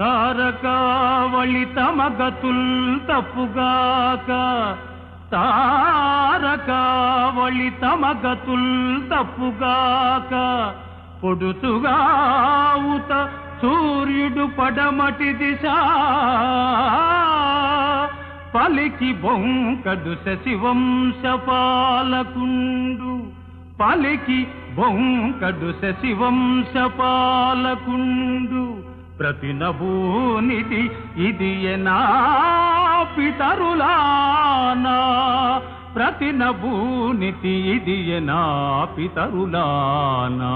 తారకావళి తమగతుల్ తప్పుగాక. తారకావళి తమగతుల్ తప్పుగాక. పొడుతుగావుత సూర్యుడు పడమటి దిశ. పలికి బొంకడు శశివంశ పాలకుండు. పలికి బొంకడు శశివంశ పాలకుండు. ప్రతి నభూనిది ఇది ఎనా పితరులానా. ప్రతి నభూనితి ఇది ఎనా పితరులానా.